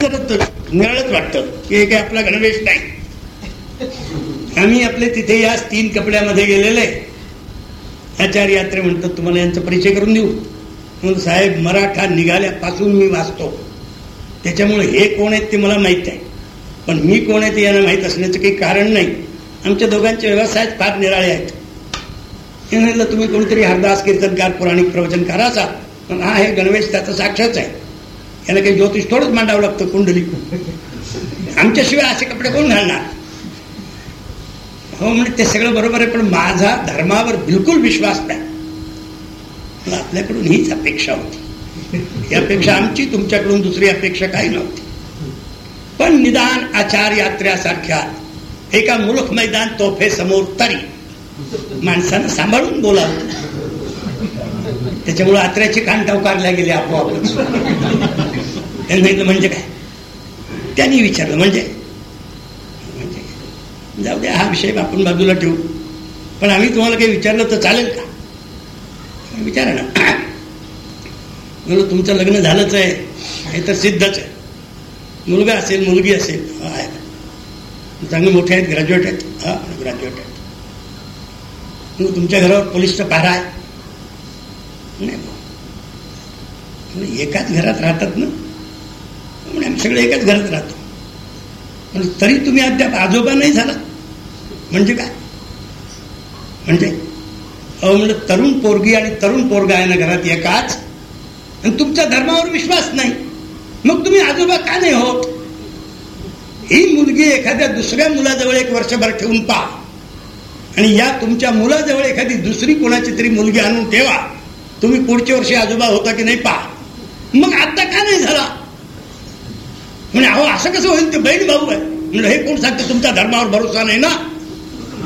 निराळच वाटतं की हे काही आपला गणवेश नाही. आम्ही आपले तिथे याच तीन कपड्यामध्ये गेलेले. आचार्य यात्रे म्हणतात तुम्हाला यांचा परिचय करून देऊ. म्हणून साहेब मराठा निघाल्यापासून मी वाचतो. त्याच्यामुळे हे कोण आहेत ते मला माहीत आहे पण मी कोण आहे ते यांना माहीत असण्याचं काही कारण नाही. आमच्या दोघांचे व्यवसाय फार निराळे आहेत. म्हटलं तुम्ही कोणीतरी हरदास कीर्तनकार पुराणिक प्रवचनकार असा पण हा हे गणवेश त्याचा साक्षाच आहे. याला काही ज्योतिष थोडंच मांडावं लागतं कुंडली आमच्याशिवाय असे कपडे कोण घालणार हो म्हणजे ते सगळं बरोबर आहे पण माझा धर्मावर बिलकुल विश्वास नाही मला आपल्याकडून हीच अपेक्षा होती ही अपेक्षा आमची तुमच्याकडून दुसरी अपेक्षा काही नव्हती पण निदान आचार यात्र्यासारख्या एका मुलख मैदान तोफे समोर तरी माणसानं सांभाळून बोलावं त्याच्यामुळे आत्र्याची कान टवकारल्या गेले आपोआपच म्हणजे काय? त्यांनी विचारलं म्हणजे? म्हणजे जाऊ द्या हा विषय आपण बाजूला ठेवू. पण आम्ही तुम्हाला काही विचारलं तर चालेल का? विचारा ना. म्हणलं तुमचं लग्न झालंच आहे. हे तर सिद्धच आहे. मुलगा असेल मुलगी असेल आहे चांगले मोठे आहेत ग्रॅज्युएट आहेत. हा ग्रॅज्युएट आहेत. मग तुमच्या घरावर पोलीसचा पारा आहे. नाही एकाच घरात राहतात ना. म्हणजे आम्ही सगळे एकाच घरात राहतो. पण तरी तुम्ही अद्याप आजोबा नाही झाला. म्हणजे काय? म्हणजे? अहो म्हणजे तरुण पोरगी आणि तरुण पोरगा आहे ना घरात एकाच? आणि तुमच्या धर्मावर विश्वास नाही. मग तुम्ही आजोबा का नाही होत? ही मुलगी एखाद्या दुसऱ्या मुलाजवळ एक वर्षभर ठेवून पहा. आणि या तुमच्या मुलाजवळ एखादी दुसरी कोणाची तरी मुलगी आणून ठेवा. तुम्ही पुढच्या वर्षी आजोबा होता की नाही पहा. मग आता का नाही झाला? म्हणजे अहो असं कसं होईल? ते बहीण भाऊ आहे. म्हणजे हे कोण सांगतं? तुमच्या धर्मावर भरोसा नाही ना?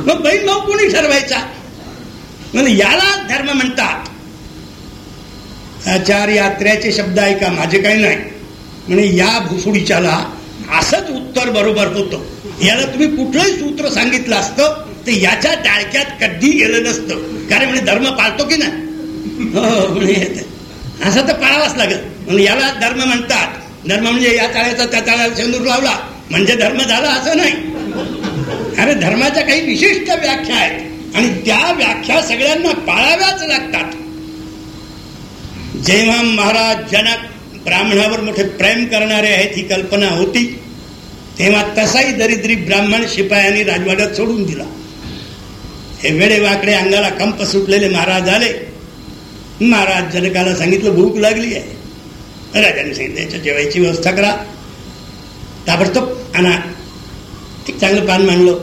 मग बहीण भाऊ कोणी ठरवायचा? म्हणजे याला धर्म म्हणतात. आचार यात्र्याचे शब्द ऐका माझे काही नाही. म्हणजे या भुसुडीच्याला असंच उत्तर बरोबर होतं. याला तुम्ही कुठलंही सूत्र सांगितलं असतं ते याच्या टाळक्यात कधी गेलं नसतं. कारण म्हणजे धर्म पाळतो की नाही? म्हणजे असं तर पाळावाच लागेल. म्हणजे याला धर्म म्हणतात. धर्म म्हणजे या तळ्याचा त्या तळ्याला सेंदूर लावला. म्हणजे धर्म झाला असं नाही. अरे धर्माच्या काही विशिष्ट व्याख्या आहेत. आणि त्या व्याख्या सगळ्यांना पाळाव्याच लागतात. जेव्हा महाराज जनक ब्राह्मणावर मोठे प्रेम करणारे आहेत ही कल्पना होती तेव्हा तसाही दरिद्री ब्राह्मण शिपायांनी राजवाड्यात सोडून दिला. हे वेडे वाकडे अंगाला कंप सुटलेले महाराज आले. महाराज जनकाला सांगितलं भूक लागली आहे. राजाने सांगितलं याच्या जेवायची व्यवस्था करा ताबडतोब आणा एक चांगलं पान मांडलं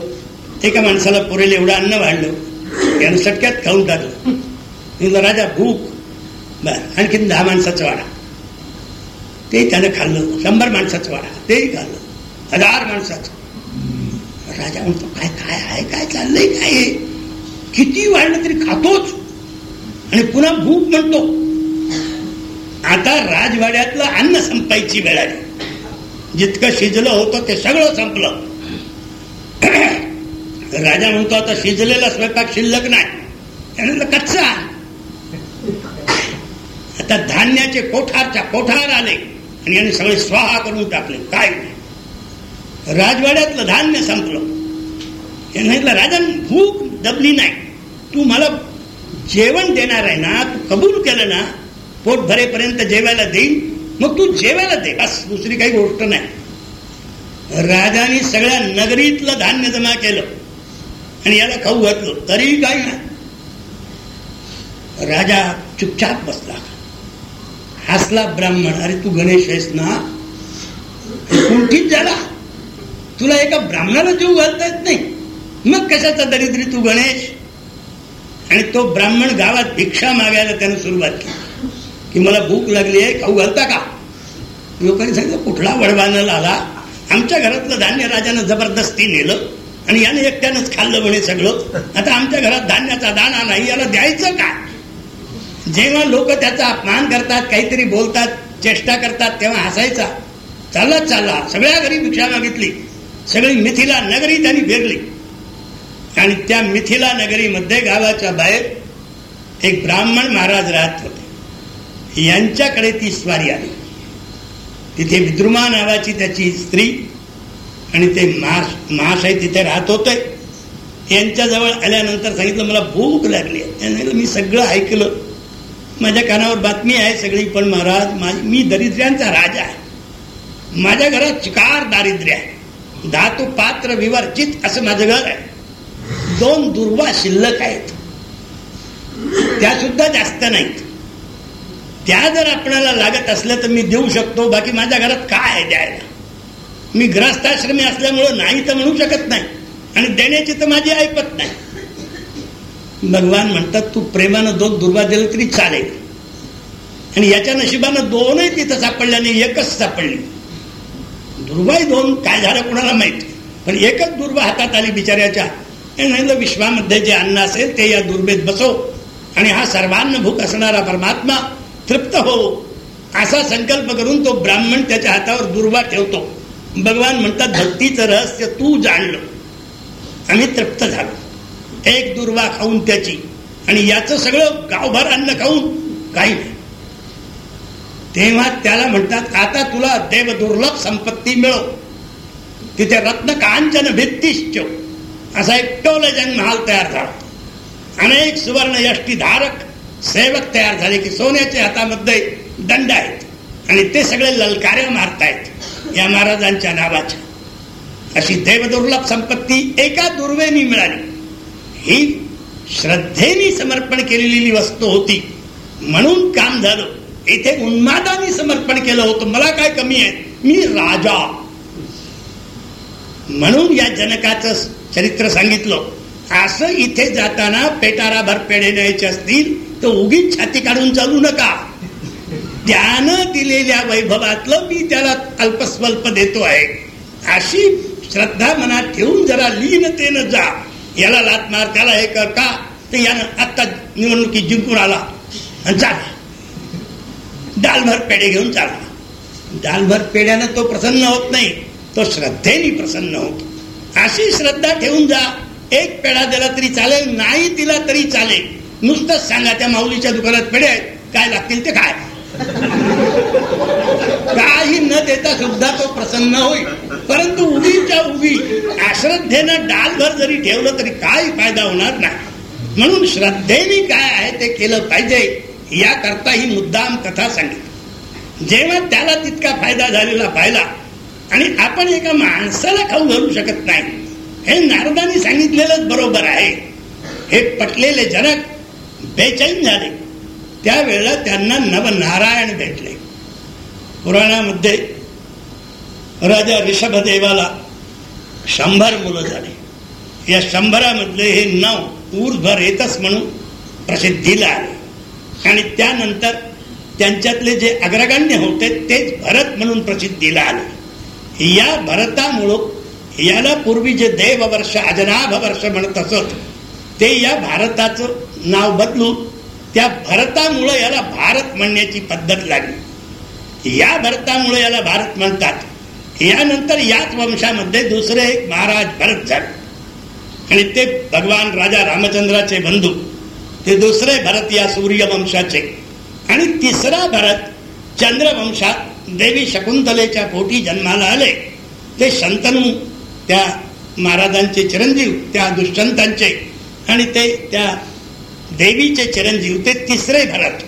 एका माणसाला पुरेल एवढं अन्न वाढलं यानं सटक्यात खाऊन टाकलं राजा भूक बर आणखीन दहा माणसाचं वाडा ते त्यानं खाल्लं शंभर माणसाचं वाडा तेही खाल्लं हजार माणसाचं राजा म्हणतो काय काय आहे काय चाललंय काय किती वाढलं तरी खातोच आणि पुन्हा भूक म्हणतो आता राजवाड्यातलं अन्न संपायची वेळ आली. जितकं शिजलं होतं ते सगळं संपलं. राजा म्हणतो आता शिजलेला स्वयंपाक शिल्लक नाही. कच्चा. आता धान्याचे कोठारच्या कोठार आले आणि यांनी सगळे स्वाहा करून टाकले. काय? राजवाड्यातलं धान्य संपलं. यांना राजा भूक दबली नाही. तू मला जेवण देणार आहे ना तू कबूल केलं ना पोट भरेपर्यंत जेवायला देईन मग तू जेवायला दे. बस दुसरी काही गोष्ट नाही. राजाने सगळ्या नगरीतलं धान्य जमा केलं. आणि याला खाऊ घातलं. तरी काही नाही राजा चुपचाप बसला. हसला ब्राह्मण अरे तू गणेश आहेस ना? कुंठीत झाला? तुला एका ब्राह्मणाला जीव घालता येत नाही. मग कशाचा दरिद्री तू गणेश? आणि तो ब्राह्मण गावात भिक्षा मागायला त्यानं सुरुवात केली. की मला भूक लागली आहे खाऊ घालता का? लोकांनी सांगितलं कुठला वडवानल आला? आमच्या घरातलं धान्य राजानं जबरदस्ती नेलं आणि याने एकट्यानंच खाल्लं म्हणे सगळं. आता आमच्या घरात धान्याचा दाणा नाही याला द्यायचं का जेव्हा लोक त्याचा अपमान करतात काहीतरी बोलतात चेष्टा करतात तेव्हा हसायचा. चालत चालला. सगळ्या घरी भिक्षा मागितली. सगळी मिथिला नगरी त्यांनी फिरली आणि त्या मिथिला नगरीमध्ये गावाच्या बाहेर एक ब्राह्मण महाराज राहत होते. यांच्याकडे ती स्वारी आली. तिथे विद्रुमा नावाची त्याची स्त्री आणि ते मास महाशय तिथे राहत होते. यांच्याजवळ आल्यानंतर सांगितलं मला भूक लागली. आहे मी सगळं ऐकलं. माझ्या कानावर बातमी आहे सगळी पण महाराज मी दरिद्र्यांचा राजा आहे. माझ्या घरात चिकार दारिद्र्य आहे. धातू पात्र विवर्जित असं माझं घर आहे. दोन दुर्वा शिल्लक आहेत. त्या सुद्धा जास्त नाहीत. त्या जर आपणाला लागत असल्या तर मी देऊ शकतो. बाकी माझ्या घरात काय आहे द्यायला? मी ग्रस्थाश्रमी असल्यामुळं नाही तर म्हणू शकत नाही. आणि देण्याची तर माझी ऐपत नाही. भगवान म्हणतात तू प्रेमानं दोन दुर्वा दिलं तरी चालेल. आणि याच्या नशिबानं दोनही तिथं सापडल्या नाही एकच सापडली. दुर्वाही दोन काय झालं कोणाला माहीत? पण एकच दुर्वा हातात आली बिचाऱ्याच्या. विश्वामध्ये जे अन्न असेल ते या दुर्बेत बसव. आणि हा सर्वांना भूक असणारा परमात्मा तृप्त हो. असा संकल्प करून तो ब्राह्मण त्याच्या हातावर दुर्वा ठेवतो. भगवान म्हणतात भक्तीचं रहस्य तू जाणलं. आम्ही तृप्त झालो. एक दुर्वा खाऊन त्याची. आणि याचं सगळं गावभर अन्न खाऊन काही नाही. तेव्हा त्याला म्हणतात आता तुला देव दुर्लभ संपत्ती मिळव. तिथे रत्न कांचन भित्तिश्च. असा एक टोलजन महाल तयार झाला. अनेक सुवर्ण यष्टी धारक सेवक तयार झाले की सोन्याच्या हातामध्ये दंड आहेत. आणि ते सगळे ललकारे मारतायत. या महाराजांच्या नावाच्या. अशी देवदुर्लभ संपत्ती एका दुर्वेनी मिळाली. ही श्रद्धेनी समर्पण केलेली वस्तू होती. म्हणून काम झालं. इथे उन्मादानी समर्पण केलं होतं. मला काय कमी आहे? मी राजा. म्हणून या जनकाचं चरित्र सांगितलं. असं इथे जाताना पेटारा भर पेढे न्यायचे असतील तर उगीच छाती काढून चालू नका. त्यानं दिलेल्या वैभवातलं मी त्याला अल्पस्वल्प देतो आहे. अशी श्रद्धा मनात ठेवून जरा लीनतेनं जा. याला लात मार त्याला हे कर का? तर यानं आत्ता निवडणुकीत जिंकून आला. आणि डालभर पेढे घेऊन चालला डालभर पेढ्यानं तो प्रसन्न होत नाही. तो श्रद्धेने प्रसन्न होतो. अशी श्रद्धा ठेवून जा. एक पेढा दिला तरी चालेल नाही दिला तरी चालेल. नुसतंच सांगा त्या माऊलीच्या दुकानात पेढे आहेत काय लागतील ते काय काही न देता सुद्धा तो प्रसन्न होईल. परंतु उडीच्या उभी अश्रद्धेनं डालभर जरी ठेवलं तरी काही फायदा होणार नाही. म्हणून श्रद्धेने काय आहे ते केलं पाहिजे याकरता ही मुद्दाम कथा सांगितली. जेव्हा त्याला तितका फायदा झालेला पाहिला आणि आपण एका माणसाला खाऊ घालू शकत नाही हे नारदानी सांगितलेलंच बरोबर आहे. हे पटलेले जनक बेचैन झाले. त्यावेळेला त्यांना नवनारायण भेटले. पुराणामध्ये राजा ऋषभदेवाला शंभर मुलं झाली. या शंभरामधले हे नव ऊर्ध्वर येतच म्हणून प्रसिद्धीला आले. आणि त्यानंतर त्यांच्यातले जे अग्रगण्य होते तेच भरत म्हणून प्रसिद्धीला आले. या भरतामुळं याला पूर्वी जे देव वर्ष अजनाभ वर्ष म्हणत असत ते या भारताचं नाव बदलू त्या भरतामुळं याला भारत म्हणण्याची पद्धत लागली. या भरतामुळे याला भारत म्हणतात. यानंतर याच वंशामध्ये दुसरे एक महाराज भरत झाले. आणि ते भगवान राजा रामचंद्राचे बंधू ते दुसरे भरत या सूर्यवंशाचे. आणि तिसरा भरत चंद्रवंशात देवी शकुंतलेच्या पोटी जन्माला आले. ते शंतनू त्या महाराजांचे चिरंजीव त्या दुष्यंतांचे. आणि ते त्या देवीचे चिरंजीव ते तिसरे भरत.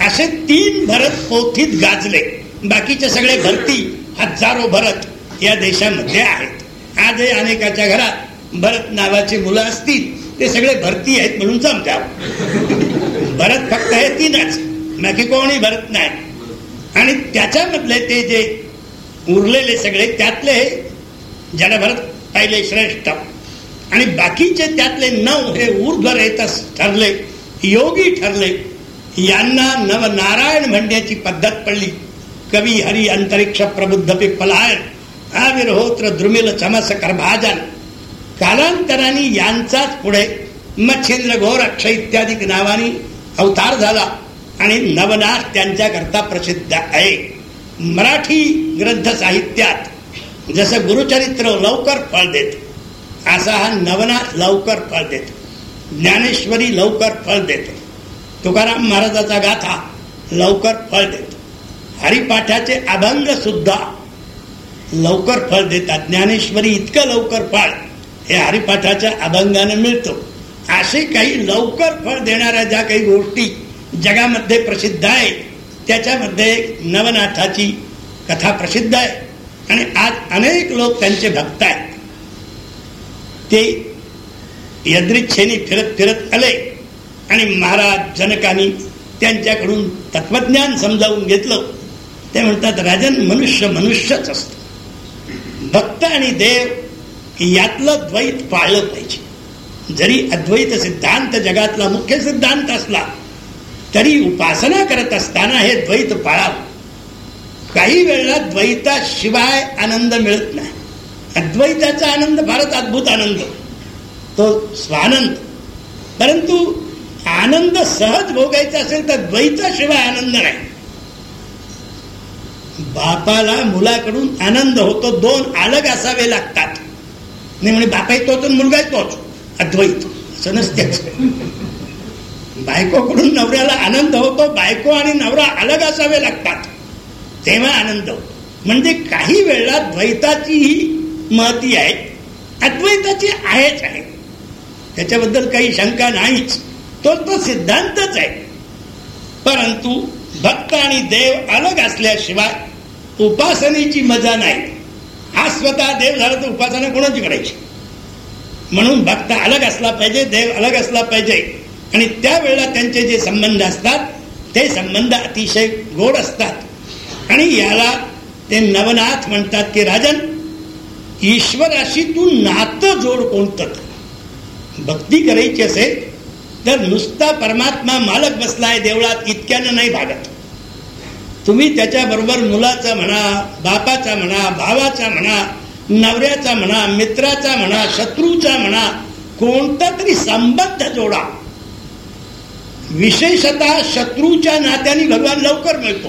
असे तीन भरत पोथीत गाजले. बाकीचे सगळे भरती हजारो भरत या देशामध्ये आहेत. आजही अनेकाच्या घरात भरत नावाची मुलं असतील. ते सगळे भरती आहेत म्हणून समजावं भरत फक्त हे तीनच. बाकी कोणी भरत नाही. आणि त्याच्यामधले ते जे उरलेले सगळे त्यातले हे जनभरत पहिले श्रेष्ठ. आणि बाकीचे त्यातले नऊ हे ऊर्ध्वर येतच ठरले योगी ठरले. यांना नवनारायण म्हणण्याची पद्धत पडली. कवी हरी अंतरिक्ष प्रबुद्ध पिप्पलायन आविर्होत्र द्रुमिल चमस कर्भाजन कालांतराने यांचाच पुढे मच्छिंद्र घोरक्ष इत्यादी नावानी अवतार झाला आणि नवनाथ त्यांच्याकरता प्रसिद्ध आहे. मराठी ग्रंथ साहित्यात जसं गुरुचरित्र लवकर फळ देत असा हा नवनाथ लवकर फळ देतो. ज्ञानेश्वरी लवकर फळ देतो. तुकाराम महाराजाचा गाथा लवकर फळ देतो. हरिपाठाचे अभंग सुद्धा लवकर फळ देतात. ज्ञानेश्वरी इतकं लवकर फळ हे हरिपाठाच्या अभंगाने मिळतो. असे काही लवकर फळ देणाऱ्या ज्या काही गोष्टी जगामध्ये प्रसिद्ध आहेत त्याच्यामध्ये नवनाथाची कथा प्रसिद्ध आहे. आणि आज अनेक लोक त्यांचे भक्त आहेत. ते यदृच्छेने फिरत फिरत आले आणि महाराज जनकानी त्यांच्याकडून तत्वज्ञान समजावून घेतलं. ते म्हणतात राजन मनुष्य मनुष्यच असत. भक्त आणि देव यातलं द्वैत पाळलं पाहिजे. जरी अद्वैत सिद्धांत जगातला मुख्य सिद्धांत असला तरी उपासना करत असताना हे द्वैत पाळावं. काही वेळेला द्वैताशिवाय आनंद मिळत नाही. अद्वैताचा आनंद फारच अद्भुत आनंद. तो स्वानंद. परंतु आनंद सहज भोगायचा असेल तर द्वैताशिवाय आनंद नाही. बापाला मुलाकडून आनंद होतो दोन अलग असावे लागतात. नाही म्हणजे बापाही तोच मुलगा तोच. अद्वैत. असं नसतेच. बायकोकडून नवऱ्याला आनंद होतो बायको आणि नवरा अलग असावे लागतात. तेव्हा आनंद म्हणजे काही वेळेला द्वैताची ही महती आहे अद्वैताची आहेच आहे. त्याच्याबद्दल काही शंका नाहीच. तो तो सिद्धांतच आहे. परंतु भक्त आणि देव अलग असल्याशिवाय उपासनेची मजा नाही. हा स्वतः देव झाला तर उपासना कोणाची करायची? म्हणून भक्त अलग असला पाहिजे देव अलग असला पाहिजे. आणि त्यावेळेला त्यांचे जे संबंध असतात ते संबंध अतिशय गोड असतात. आणि याला ते नवनाथ म्हणतात की राजन ईश्वराशी तू नातं जोड कोणतं? भक्ती करायची असेल तर नुसता परमात्मा मालक बसलाय देवळात इतक्यानं नाही भागत. तुम्ही त्याच्याबरोबर मुलाचा म्हणा बापाचा म्हणा भावाचा म्हणा नवऱ्याचा म्हणा मित्राचा म्हणा शत्रूचा म्हणा कोणता तरी संबंध जोडा. विशेषतः शत्रूच्या नात्याने भगवान लवकर मिळतो.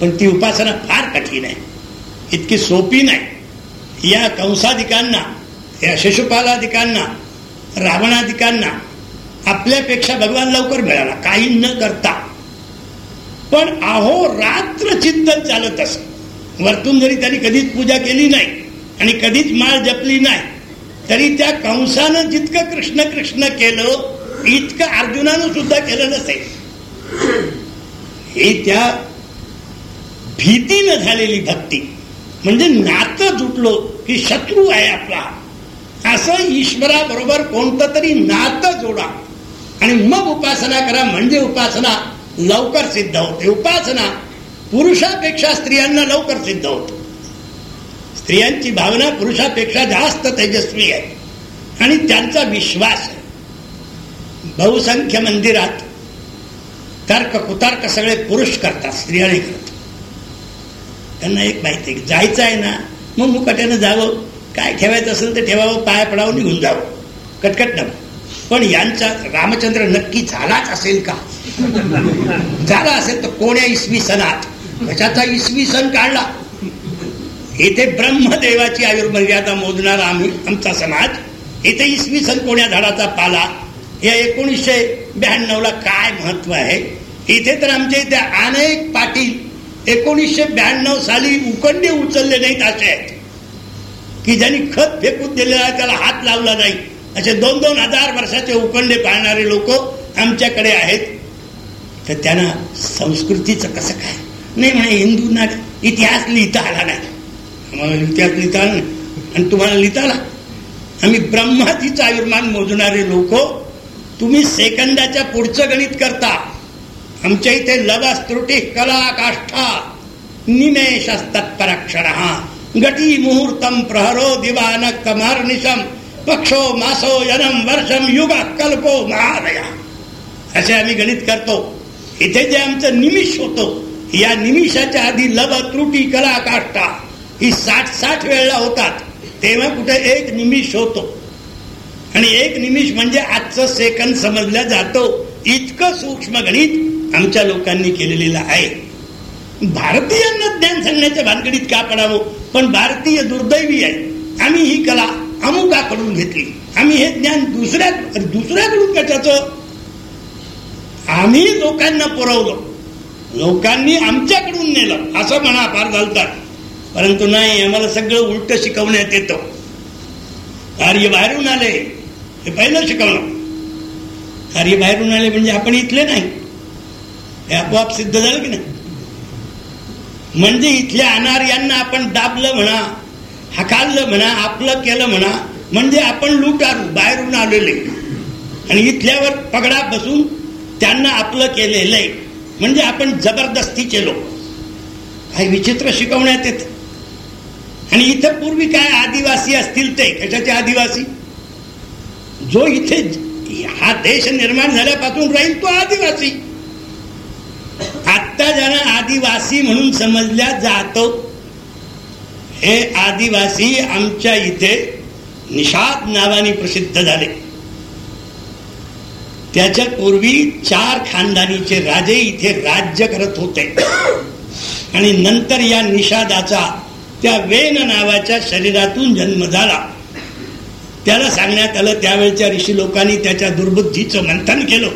पण ती उपासना फार कठीण आहे. इतकी सोपी नाही. या कंसाधिकांना या शिशुपालाधिकांना रावणाधिकांना आपल्यापेक्षा भगवान लवकर मिळाला काही न करता. पण अहो रात्र चिंतन चालत असे. वरतून जरी त्यांनी कधीच पूजा केली नाही आणि कधीच माळ जपली नाही तरी त्या कंसानं जितकं कृष्ण कृष्ण केलं इतकं अर्जुनानं सुद्धा केलं नसेल हे त्या भीतीनं झालेली भक्ती. म्हणजे नातं जुटलो की शत्रू आहे आपला. असं ईश्वराबरोबर कोणतं तरी नातं जोडा. आणि मग उपासना करा म्हणजे उपासना लवकर सिद्ध होते. उपासना पुरुषापेक्षा स्त्रियांना लवकर सिद्ध होते. स्त्रियांची भावना पुरुषापेक्षा जास्त तेजस्वी आहे. आणि त्यांचा विश्वास आहे. बहुसंख्य मंदिरात तर्क कुतर्क सगळे पुरुष करतात स्त्रिया करतात. त्यांना एक माहिती जायचं आहे ना मग मुकाट्यानं जावं. काय ठेवायचं असेल तर ठेवावं पाया पडावं निघून जावं. कटकट नको पण यांचा रामचंद्र नक्की झालाच असेल का? झाला असेल तर कोण्या इसवी सणात? कशाचा इसवी सण काढला? येथे ब्रह्मदेवाची आयुर्मर्यादा मोजणारा आम्ही आमचा समाज. येथे इसवी सण कोण्या झाडाचा पाला? या एकोणीसशे ब्याण्णवला काय महत्त्व आहे? इथे तर आमच्या इथे अनेक पाटील एकोणीसशे ब्याण्णव साली उकंडे उचलले नाहीत असे. आहेत की ज्यांनी खत फेकून दिलेला त्याला हात लावला नाही. असे दोन दोन हजार वर्षाचे उकंडे पाळणारे लोक आमच्याकडे आहेत. तर त्यांना संस्कृतीचं कसं काय? नाही म्हणे हिंदूंना इतिहास लिहिता आला नाही. आम्हाला इतिहास लिहिता आला नाही. आणि तुम्हाला लिहिता आला? आम्ही ब्रह्मातीचं आयुर्मान मोजणारे लोक तुम्ही सेकंदाच्या पुढचं गणित करता. आमच्या इथे लवस त्रुटी कला काष्ठा। निमेष तत्परक्षण। गटी मुहूर्तम प्रहरो दिवान कमार निशम पक्षो मासो यनम वर्षम युग कल्पो महादया। असे आम्ही गणित करतो। इथे जे आमचं निमिष होतो या निमिषाच्या आधी लव त्रुटी कला काष्टा ही साठ साठ वेळेला होतात तेव्हा कुठे एक निमिष होतो. आणि एक निमिष म्हणजे आजचं सेकंद समजल्या जातो. इतकं सूक्ष्म गणित आमच्या लोकांनी केलेलं आहे. भारतीयांना ज्ञान सांगण्याच्या भानगडीत का पडावं? पण भारतीय दुर्दैवी आहे. आम्ही ही कला अमुकाकडून घेतली. आम्ही हे ज्ञान दुसऱ्या दुसऱ्याकडून कशाच आम्ही लोकांना पुरवलं. लोकांनी आमच्याकडून नेलं. असं म्हणा फार घालतात. परंतु नाही आम्हाला सगळं उलट शिकवण्यात येतं. कार्य बाहेरून आले हे पहिलं शिकवलं कार्य बाहेरून आले म्हणजे आपण इथले नाही. हे आपोआप सिद्ध झालं की नाही? म्हणजे इथल्या यांना आपण दाबलं म्हणा हकाललं म्हणा आपलं केलं म्हणा म्हणजे आपण लुटारू बाहेरून आलेले. आणि इथल्यावर पगडा बसून त्यांना आपलं केलेलं आहे. म्हणजे आपण जबरदस्ती केलो काही विचित्र शिकवण्यात येत. आणि इथं पूर्वी काय आदिवासी असतील ते कशाचे आदिवासी? जो इथे हा देश निर्माण झाल्यापासून राहील तो आदिवासी. आत्ता ज्यांना आदिवासी म्हणून समजल्या जातो हे आदिवासी आमच्या इथे निषाद नावाने प्रसिद्ध झाले. त्याच्या पूर्वी चार खानदानीचे राजे इथे राज्य करत होते. आणि नंतर या निषादाचा त्या वेन नावाच्या शरीरातून जन्म झाला. त्याला सांगण्यात आलं त्यावेळच्या ऋषी लोकांनी त्याच्या दुर्बुद्धीचं मंथन केलं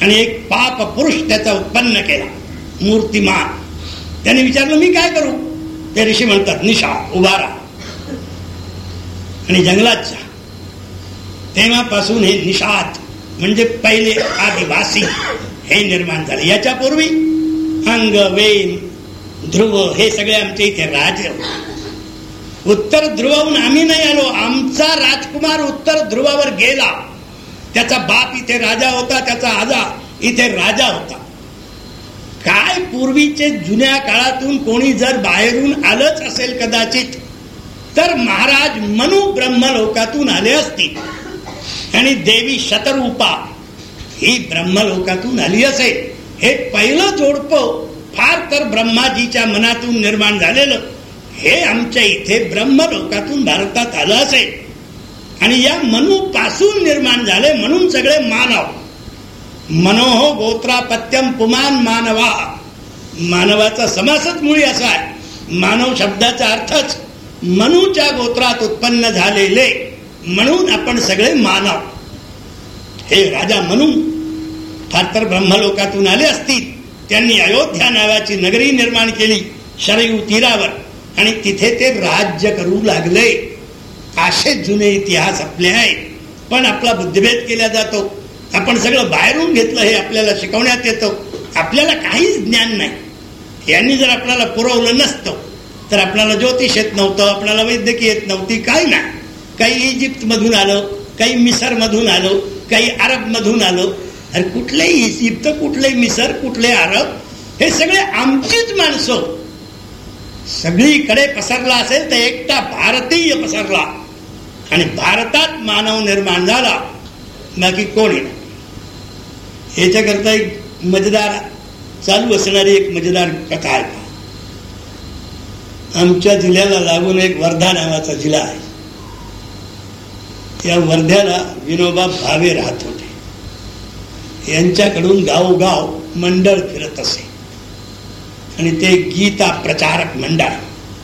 आणि एक पाप पुरुष त्याचा उत्पन्न केला मूर्तिमान. त्याने विचारलं मी काय करू? ते ऋषी म्हणतात निशा उभारा. आणि जंगलात जा. तेव्हापासून हे निषाद म्हणजे पहिले आदिवासी हे निर्माण झाले. याच्या पूर्वी अंग वेन ध्रुव हे सगळे आमच्या इथे राज उत्तर ध्रुवाहून आम्ही नाही आलो. आमचा राजकुमार उत्तर ध्रुवावर गेला. त्याचा बाप इथे राजा होता त्याचा आजा इथे राजा होता. काय पूर्वीचे जुन्या काळातून कोणी जर बाहेरून आलंच असेल कदाचित तर महाराज मनु ब्रह्मलोकातून आले असतील. आणि देवी शतरूपा ही ब्रह्मलोकातून आली असेल. हे पहिलं जोडप फार तर ब्रह्माजीच्या मनातून निर्माण झालेलं. हे आमच्या इथे ब्रह्मलोकातून भारतात आलं असेल. आणि या मनूपासून निर्माण झाले म्हणून सगळे मानव. मनोहो गोत्रापत्यम पुमान मानवा. मानवाचा समासच मुळी असा आहे. मानव शब्दाचा अर्थच मनूच्या गोत्रात उत्पन्न झालेले म्हणून आपण सगळे मानव. हे राजा म्हणून फार तर ब्रह्मलोकातून आले असतील. त्यांनी अयोध्या नावाची नगरी निर्माण केली शरयू तीरावर. आणि तिथे ते राज्य करू लागले. असे जुने इतिहास आपले आहेत पण आपला बुद्धिभेद केला जातो. आपण सगळं बाहेरून घेतलं हे आपल्याला शिकवण्यात येतं. आपल्याला काहीच ज्ञान नाही. यांनी जर आपल्याला पुरवलं नसतं तर आपल्याला ज्योतिष येत नव्हतं आपल्याला वैद्यकीय येत नव्हती काही नाही. काही इजिप्त मधून आलं काही मिसर मधून आलो काही अरब मधून आलो. अरे कुठलेही इजिप्त कुठले मिसर कुठले अरब हे सगळे आमचीच माणसं. सगळीकडे पसरला असेल तर एकटा भारतीय पसरला. आणि भारतात मानव निर्माण झाला. बाकी कोणी नाही याच्याकरता एक मजेदार चालू असणारी एक मजेदार कथा आहे. आमच्या जिल्ह्याला लागून एक वर्धा नावाचा जिल्हा आहे. या वर्ध्याला विनोबा भावे राहत होते. यांच्याकडून गावोगाव मंडळ फिरत असे. आणि ते गीता प्रचारक मंडळ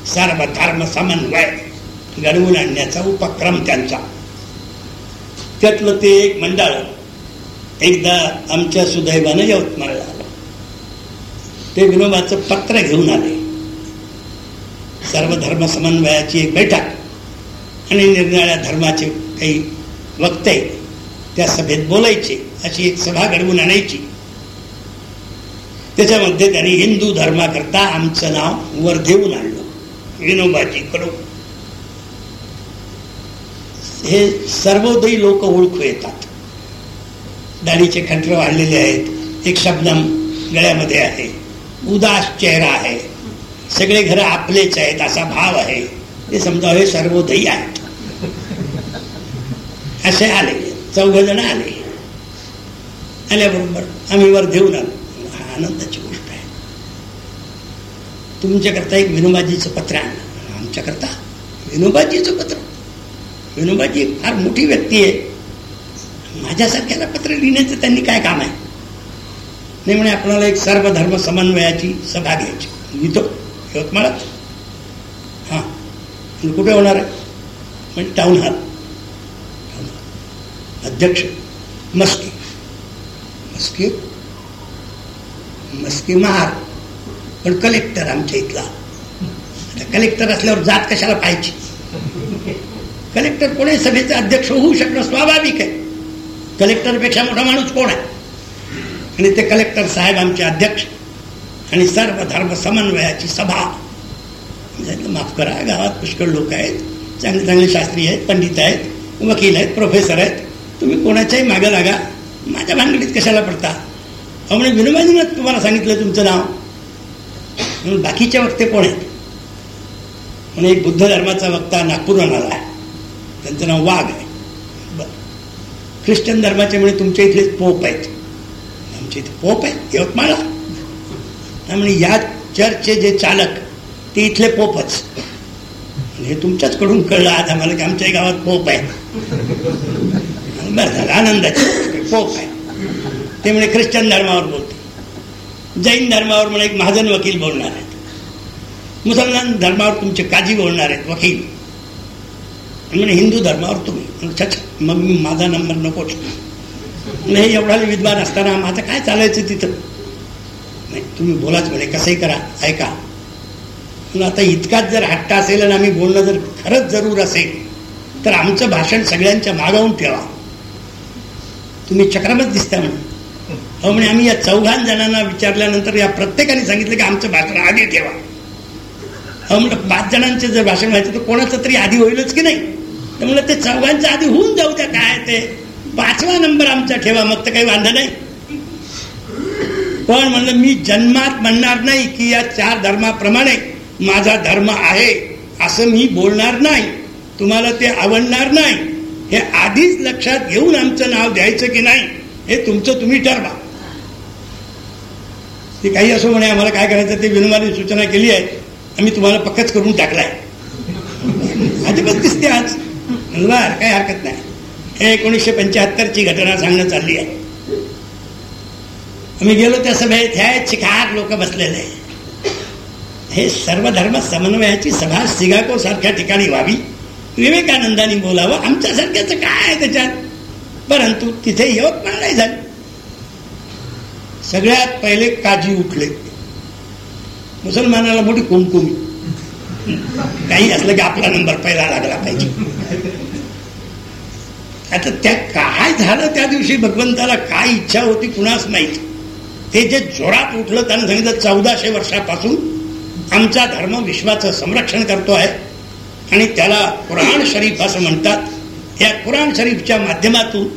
सर्व धर्म समन्वय घडवून आणण्याचा उपक्रम त्यांचा. त्यातलं ते एक मंडळ एकदा आमच्या सुदैवानं यवतमाळला आलं ते विनोबाचं पत्र घेऊन आले. सर्व धर्म समन्वयाची एक बैठक आणि निरनिळ्या धर्माचे काही वक्ते त्या सभेत बोलायचे अशी एक सभा घडवून आणायची. त्याच्यामध्ये त्यांनी हिंदू धर्माकरता आमचं नाव वर देऊन आणलं. विनोबाजी कडू हे सर्वोदयी लोक ओळखू येतात. दाढीचे खंटर वाढलेले आहेत. एक शब्दम गळ्यामध्ये आहे. उदास चेहरा आहे. सगळे घर आपलेच आहेत असा भाव आहे. ते समजा हे सर्वोदयी आहेत. असे आले. चौघ जण आले. आल्याबरोबर आम्ही वर देऊन आलो. आनंदाची गोष्ट आहे. तुमच्याकरता एक विनोबाजीचं पत्र आणलं आमच्याकरता विनोबाजीचं पत्र. विनोबाजी फार मोठी व्यक्ती आहे. माझ्यासारख्याला पत्र लिहिण्याचं त्यांनी काय काम आहे? नाही म्हणे आपल्याला एक सर्व धर्म समन्वयाची सभा घ्यायची. लिहितो. यवतमाळात? हां. कुठे होणार आहे? म्हणजे टाऊन हॉल अध्यक्ष. मस्की. मस्की मस्की महार पण कलेक्टर आमच्या इथला. कलेक्टर असल्यावर जात कशाला पाहिजे कलेक्टर कोणी? सभेचे अध्यक्ष होऊ शकणं स्वाभाविक आहे. कलेक्टरपेक्षा मोठा माणूस कोण आहे? आणि ते कलेक्टर साहेब आमचे अध्यक्ष. आणि सर्व धर्म समन्वयाची सभा. माफ करा गावात पुष्कळ लोक आहेत. चांगले चांगले शास्त्री आहेत पंडित आहेत वकील आहेत प्रोफेसर आहेत. तुम्ही कोणाच्याही मागं लागा. माझ्या भानगडीत कशाला पडता? म्हणजे विनोबाजीनं तुम्हाला सांगितलं तुमचं नाव. म्हणून बाकीच्या वक्ते कोण आहेत? म्हणून एक बुद्ध धर्माचा वक्ता नागपूरला आला आहे. त्यांचं नाव वाघ आहे. ख्रिश्चन धर्माचे म्हणजे तुमच्या इथले पोप आहेत. आमच्या इथे पोप आहेत. यवतमाळला. म्हणे या चर्चचे जे चालक ते इथले पोपच. हे तुमच्याच कडून कळलं आज आम्हाला की आमच्या गावात पोप आहे बरं झालं. आनंदाचे पोप आहे ते म्हणे ख्रिश्चन धर्मावर बोलते. जैन धर्मावर म्हणे एक महाजन वकील बोलणार आहेत. मुसलमान धर्मावर तुमचे काजी बोलणार आहेत वकील. म्हणजे हिंदू धर्मावर तुम्ही. छच मग मी माझा नंबर नको नाही म्हणजे एवढा विद्वान असताना माझं काय चालायचं तिथं? नाही तुम्ही बोलाच म्हणे कसंही करा ऐका. पण आता इतकाच जर हट्ट असेल आणि आम्ही बोलणं जर खरंच जरूर असेल तर आमचं भाषण सगळ्यांच्या मागावून ठेवा. तुम्ही चक्रमच दिसता म्हणून. हो म्हणे आम्ही या चौघां जणांना विचारल्यानंतर या प्रत्येकाने सांगितलं की आमचं भाषण आधी ठेवा. हो म्हटलं पाच जणांचे जर भाषण व्हायचं तर कोणाचं तरी आधी होईलच की नाही? त्यामुळे ते चौघांचं आधी होऊन जाऊ द्या काय ते. पाचवा नंबर आमचा ठेवा मग तर काही वांधा नाही. पण म्हणलं मी जन्मात म्हणणार नाही की या चार धर्माप्रमाणे माझा धर्म आहे असं मी बोलणार नाही. तुम्हाला ते आवडणार नाही. हे आधीच लक्षात घेऊन आमचं नाव द्यायचं की नाही हे तुमचं तुम्ही ठरवा. ते काही असो म्हणे आम्हाला काय करायचं ते विनोबाने सूचना केली आहे. आम्ही तुम्हाला पक्कच करून टाकलाय. अजिबात दिसते आज. म्हणणार काही हरकत नाही. हे एकोणीसशे पंच्याहत्तरची घटना सांगणं चालली आहे. आम्ही गेलो त्या सभेत ह्या चिकार लोक बसलेले हे सर्व धर्म समन्वयाची सभा सिगाको सारख्या ठिकाणी व्हावी. विवेकानंदानी बोलावं. आमच्यासारख्याच काय आहे त्याच्यात? परंतु तिथे यवतमाळ नाही झाली. सगळ्यात पहिले काजी उठले. मुसलमानाला मोठी कुमकुमी. काही असलं की आपला नंबर पहिला लागला पाहिजे. आता त्या काय झालं त्या दिवशी भगवंताला काय इच्छा होती कुणास माहिती? ते जे जोरात उठलं त्यानं सांगितलं चौदाशे वर्षापासून आमचा धर्म विश्वाचं संरक्षण करतो आहे आणि त्याला कुराण शरीफ असं म्हणतात. या कुराण शरीफच्या माध्यमातून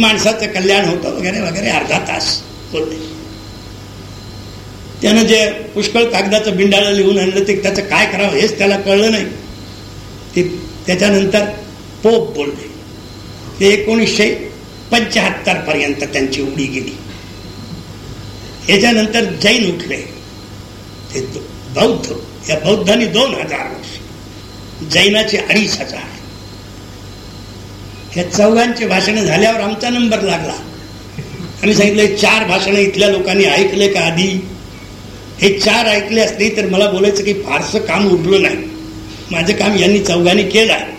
माणसाचं कल्याण होतं वगैरे वगैरे अर्धा तास बोलते त्यानं जे पुष्कळ कागदाचं बिंडाळं लिहून आणलं ते त्याचं काय करावं हेच त्याला कळलं नाही. ते त्याच्यानंतर पोप बोलले. ते एकोणीसशे पंच्याहत्तर पर्यंत त्यांची उडी गेली. याच्यानंतर जैन उठले. ते बौद्ध. या बौद्धांनी दोन हजार वर्ष. जैनाचे अडीच हजार. या चौघांचे भाषणं झाल्यावर आमचा नंबर लागला. आम्ही सांगितलं चार भाषणं इथल्या लोकांनी ऐकले का आधी? हे चार ऐकले असते तर मला बोलायचं की फारसं काम उरलं नाही. माझं काम यांनी चौघांनी केलं आहे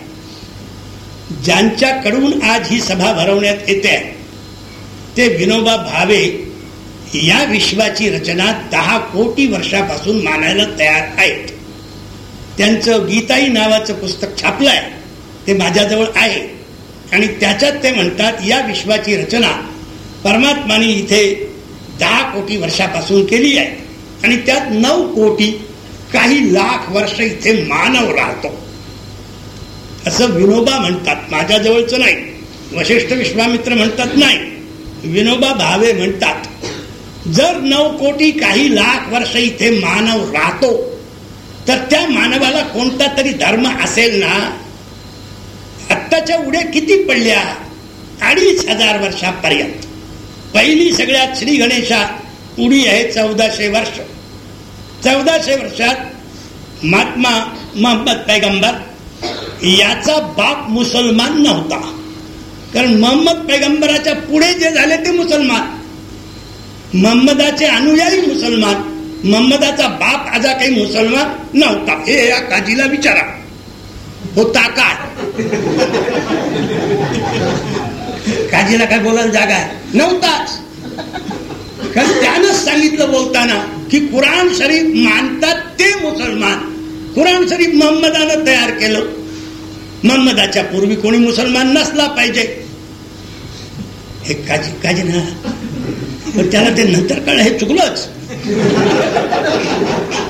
ज्यांच्याकडून आज ही सभा भरवण्यात येते ते विनोबा भावे या विश्वाची रचना दहा कोटी वर्षापासून मानायला तयार आहेत. त्यांचं गीताई नावाचं पुस्तक छापलंय ते माझ्याजवळ आहे. आणि त्याच्यात ते म्हणतात या विश्वाची रचना परमात्माने इथे दहा कोटी वर्षापासून केली आहे. आणि त्यात नऊ कोटी काही लाख वर्ष इथे मानव राहतो. असं विनोबा म्हणतात. माझ्याजवळचं नाही. वशिष्ठ विश्वामित्र म्हणतात नाही. विनोबा भावे म्हणतात जर नऊ कोटी काही लाख वर्ष इथे मानव राहतो तर त्या मानवाला कोणता तरी धर्म असेल ना? आत्ताच्या उड्या किती पडल्या? अडीच हजार वर्षापर्यंत. पहिली सगळ्यात श्री गणेशा उडी आहे चौदाशे वर्ष. चौदाशे वर्षात महात्मा मोहम्मद पैगंबर याचा बाप मुसलमान नव्हता. कारण मोहम्मद पैगंबराच्या पुढे जे झाले ते मुसलमान. मोहम्मदाचे अनुयायी मुसलमान मोहम्मदाचा बाप आजा काही मुसलमान नव्हता. हे या काजीला विचारा. होता काय काजीला काय बोलायला जागा आहे? नव्हताच. कारण त्यानंच सांगितलं बोलताना की कुराण शरीफ मानतात ते मुसलमान. कुराण शरीफ मोहम्मदानं तयार केलं. मोहम्मदाच्या पूर्वी कोणी मुसलमान नसला पाहिजे. हे काजी काजी ना पण त्याला ते नंतर कळलं हे चुकलंच.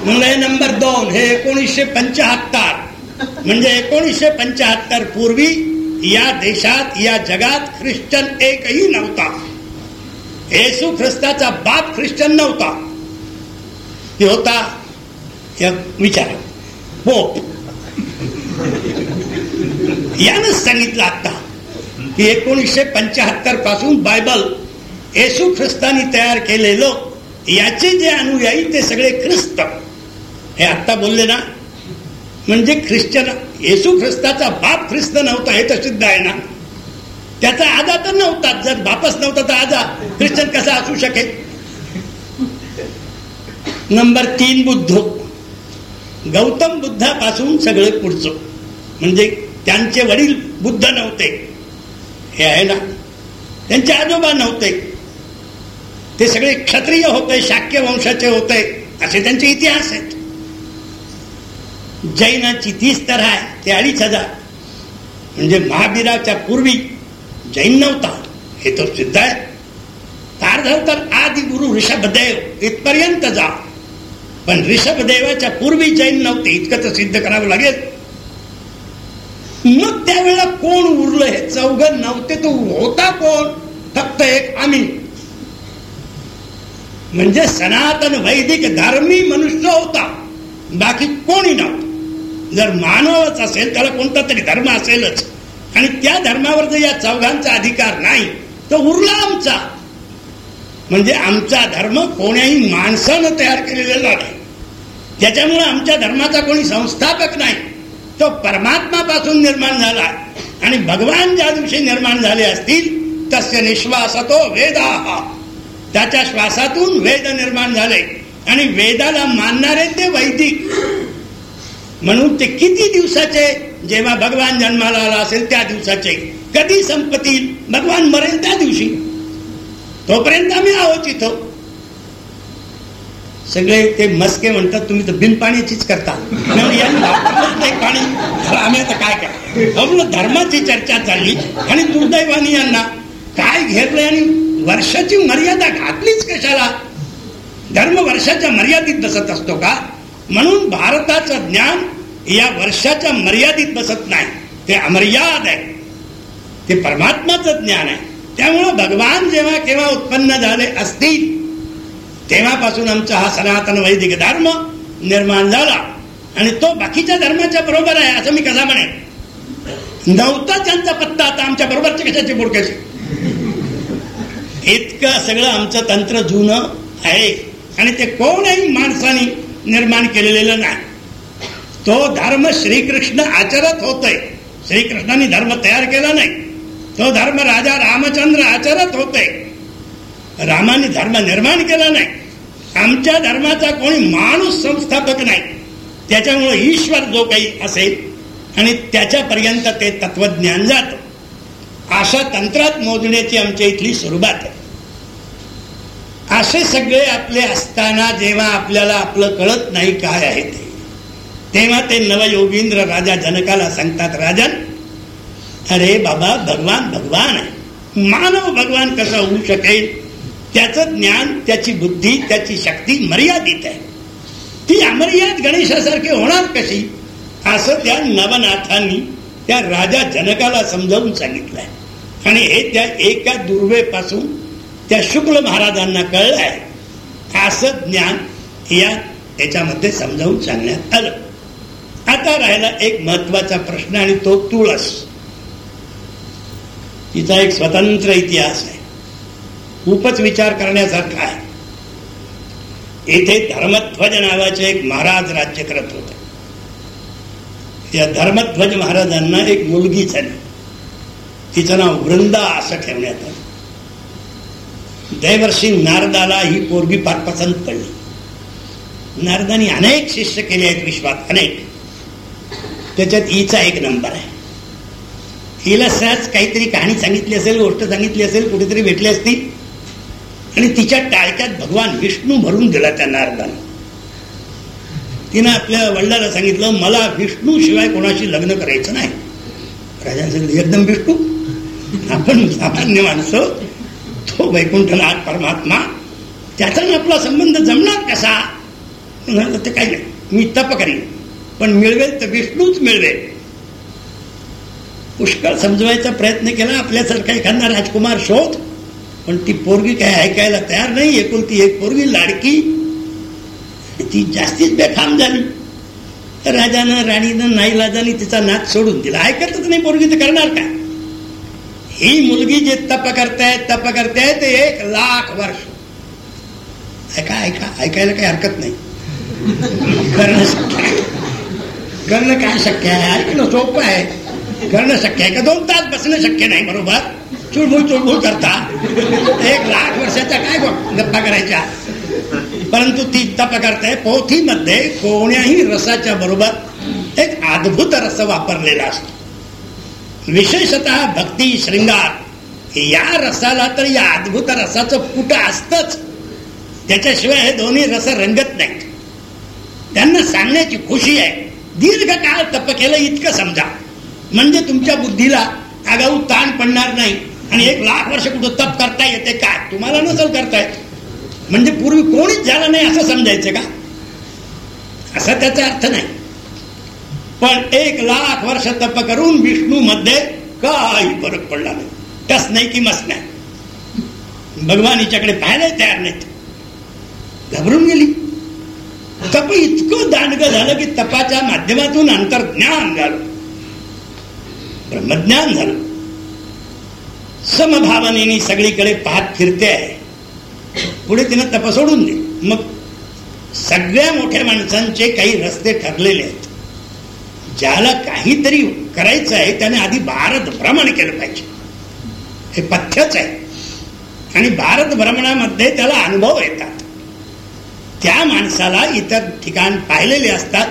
हे नंबर दोन हे एकोणीसशे पंचाहत्तर म्हणजे एकोणीसशे पंचाहत्तर पूर्वी या देशात या जगात ख्रिश्चन एकही नव्हता. येसू ख्रिस्ताचा बाप ख्रिश्चन नव्हता. ते होता विचार. पोप. यानं सांगितलं आता की एकोणीसशे पंच्याहत्तरपासून बायबल येशू ख्रिस्तानी तयार केलेलं याचे जे अनुयायी ते सगळे ख्रिस्त. हे आत्ता बोलले ना म्हणजे ख्रिश्चन येशू ख्रिस्ताचा बाप ख्रिस्त नव्हता हे तर सिद्ध आहे ना. त्याचा आजा तर नव्हता. जर बापच नव्हता तर आजा. ख्रिश्चन कसा असू शकेल? नंबर तीन बुद्ध. गौतम बुद्धापासून सगळे पुढचं. म्हणजे त्यांचे वडील बुद्ध नव्हते. हे आहे ना? त्यांचे आजोबा नव्हते. ते सगळे क्षत्रिय होते शाक्य वंशाचे होते. असे त्यांचे इतिहास आहेत. जैनाची तीस तर आहे. ते अडीच हजार. म्हणजे महावीराच्या पूर्वी जैन नव्हता. हे तर सिद्ध आहे. तार तर आदि गुरु ऋषभदेव इथपर्यंत जा. पण ऋषभदेवाच्या पूर्वी जैन नव्हते इतकं तर सिद्ध करावं लागेल. मग त्यावेळेला कोण उरलं हे चौघ नव्हते तो होता कोण? फक्त एक आम्ही. म्हणजे सनातन वैदिक धर्मी मनुष्य होता. बाकी कोणी नव्हतं. जर मानवच असेल त्याला कोणता तरी धर्म असेलच. आणि त्या धर्मावर जर या चौघांचा अधिकार नाही तर उरला आमचा. म्हणजे आमचा धर्म कोण्याही माणसानं तयार केलेला नाही. त्याच्यामुळे आमच्या धर्माचा कोणी संस्थापक नाही तो परमात्मापासून निर्माण झाला आणि भगवान ज्या दिवशी निर्माण झाले असतील तस्य निश्वासतो वेदा. त्याच्या श्वासातून वेद निर्माण झाले आणि वेदाला मानणारे ते वैदिक. म्हणून ते किती दिवसाचे जेव्हा भगवान जन्माला आला असेल त्या दिवसाचे कधी संपतील भगवान मरेल त्या दिवशी? तोपर्यंत आम्ही आहोत इथं. सगळे ते मस्के म्हणतात तुम्ही तर बिन करता. म्हणजे पाणी आम्ही आता काय? करा धर्माची चर्चा चालली आणि दुर्दैवानी यांना काय घेतलंय आणि वर्षाची मर्यादा घातलीच कशाला? धर्म वर्षाच्या मर्यादित बसत असतो का? म्हणून भारताचं ज्ञान या वर्षाच्या मर्यादित बसत नाही. ते अमर्याद आहे. ते परमात्माचं ज्ञान आहे. त्यामुळं भगवान जेव्हा केव्हा उत्पन्न झाले असतील तेव्हापासून आमचा हा सनातन वैदिक धर्म निर्माण झाला. आणि तो बाकीच्या धर्माच्या बरोबर आहे असं मी कसा म्हणे नव्हता त्यांचा पत्ता आता आमच्या बरोबरचे कशाचे बोडक्याचे? इतकं सगळं आमचं तंत्र जुनं आहे. आणि ते कोणही माणसाने निर्माण केलेलं नाही. तो धर्म श्रीकृष्ण आचरत होतोय. श्रीकृष्णाने धर्म तयार केला नाही. तो धर्म राजा रामचंद्र आचरत होते रामाने धर्म निर्माण केला नाही. आमच्या धर्माचा कोणी माणूस संस्थापक नाही. त्याच्यामुळे ईश्वर जो काही असेल आणि त्याच्यापर्यंत ते तत्वज्ञान जात. अशा तंत्रात मोजण्याची आमच्या इथली सुरुवात आहे. असे सगळे आपले असताना जेव्हा आपल्याला आपलं कळत नाही काय आहे ते. तेव्हा ते नवयोगींद्र राजा जनकाला सांगतात राजन अरे बाबा भगवान भगवान आहे. मानव भगवान कसा होऊ शकेल? त्याचं ज्ञान त्याची बुद्धी त्याची शक्ती मर्यादित आहे. ती अमर्याद गणेशासारखी होणार कशी? असं त्या नवनाथांनी त्या राजा जनकाला समजावून सांगितलंय. आणि हे त्या एका दुर्वेपासून त्या शुक्ल महाराजांना कळलं आहे असं ज्ञान या त्याच्यामध्ये समजावून सांगण्यात आलं. आता राहिला एक महत्त्वाचा प्रश्न आणि तो तुळस. तिचा एक स्वतंत्र इतिहास आहे. खूपच विचार करण्यासारखा आहे. येथे धर्मध्वज नावाचे एक महाराज राज्य करत होते. त्या धर्मध्वज महाराजांना एक मुलगी झाली. तिचं नाव वृंदा असं ठेवण्यात आलं. देवर्षी नारदाला ही पोरगी फार पसंत पडली. नारदानी अनेक शिष्य केले आहेत विश्वात अनेक. त्याच्यात हिचा एक नंबर आहे. हिला सहज काहीतरी कहाणी सांगितली असेल गोष्ट सांगितली असेल कुठेतरी भेटली असती. आणि तिच्या टाळक्यात भगवान विष्णू भरून दिला त्या नारदानं तिनं आपल्या वडिलाला सांगितलं मला विष्णू शिवाय कोणाशी लग्न करायचं नाही. राजाने सांगितलं एकदम विष्णू आपण सामान्य माणसं तो वैकुंठनाथ परमात्मा. त्याचा आपला संबंध जमणार कसा? ते काही नाही मी तप करीन. पण मिळवेल तर विष्णूच मिळवेल. पुष्कळ समजवायचा प्रयत्न केला आपल्यासारखा एखादा राजकुमार शोध. पण ती पोरगी काय ऐकायला तयार नाही एकुलती एक पोरगी लाडकी. ती जास्तीच बेफाम झाली. तर राजानं राणीनं नाईलाजानी तिचा नाच सोडून दिला. ऐकतच नाही पोरगी तर करणार का ही मुलगी जे तप करतायत तप करतायत एक लाख वर्ष. ऐका ऐका ऐकायला काही हरकत नाही. करणं शक्य करणं काय शक्य आहे ऐकणं सोपं आहे करणं शक्य आहे का दोन तास बसणं शक्य नाही बरोबर? चुळबुळ चुळबुळ करता। एक लाख वर्षाच्या काय गप्पा करायच्या परंतु ती तप करते पोथीमध्ये कोण्याही रसाच्या बरोबर? एक अद्भुत रस वापरलेला असतो विशेषत भक्ती श्रृंगार। या रसाला तर या अद्भुत रसाचं पुट असतच. त्याच्याशिवाय हे दोन्ही रस रंगत नाहीत. त्यांना सांगण्याची खुशी आहे. दीर्घ काळ तप केलं इतकं समजा. म्हणजे तुमच्या बुद्धीला आगाऊ ताण पडणार नाही. आणि एक लाख वर्ष कुठं तप करता येते काय? तुम्हाला नसल करता येत. म्हणजे पूर्वी कोणीच झालं नाही असं समजायचं का? असा त्याचा अर्थ नाही. पण एक लाख वर्ष तप करून विष्णू मध्ये काही फरक पडला नाही. तस नाही की मस नाही. भगवान हिच्याकडे पाहायला तयार नाहीत. घबरून गेली. तप इतकं दांडग झालं की तपाच्या माध्यमातून अंतर्ज्ञान झालं. ब्रह्मज्ञान झालं. समभावनेने सगळीकडे पाहत फिरते आहे. पुढे तिनं तप सोडून दे. मग सगळ्या मोठ्या माणसांचे काही रस्ते ठरलेले आहेत. ज्याला काहीतरी करायचं आहे त्याने आधी भारत भ्रमण केलं पाहिजे. हे पथ्यच आहे. आणि भारत भ्रमणामध्ये त्याला अनुभव येतात. त्या माणसाला इतर ठिकाण पाहिलेले असतात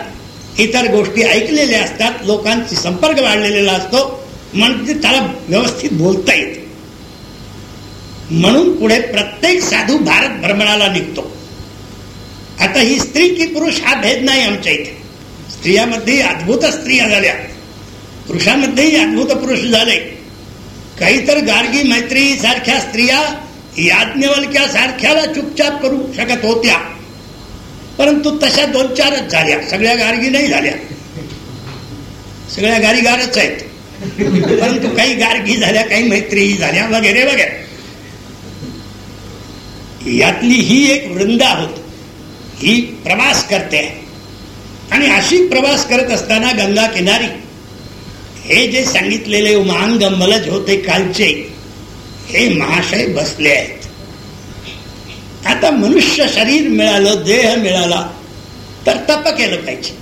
इतर गोष्टी ऐकलेल्या असतात लोकांची संपर्क वाढलेला असतो म्हणजे त्याला व्यवस्थित बोलता येते. म्हणून पुढे प्रत्येक साधू भारत भ्रमणाला निघतो. आता ही स्त्री की पुरुष हा भेद नाही आमच्या इथे. स्त्रियामध्ये अद्भुत स्त्रिया झाल्या. पुरुषामध्येही अद्भुत पुरुष झाले. काही तर गार्गी मैत्री सारख्या स्त्रिया याज्ञवल्क्या सारख्याला चुपचाप करू शकत होत्या. परंतु तशा दोन चारच झाल्या. सगळ्या गार्गी नाही झाल्या. सगळ्या गारी गारच आहेत. परंतु काही गार्गी झाल्या काही मैत्रीही झाल्या वगैरे वगैरे. यातली ही एक वृंदा होत. ही प्रवास करते. आणि अशी प्रवास करत असताना गंगा किनारी. हे जे सांगितलेले उमांग मलज होते कालचे हे महाशय बसले आहेत. आता मनुष्य शरीर मिळालं देह मिळाला तर तप केलं पाहिजे.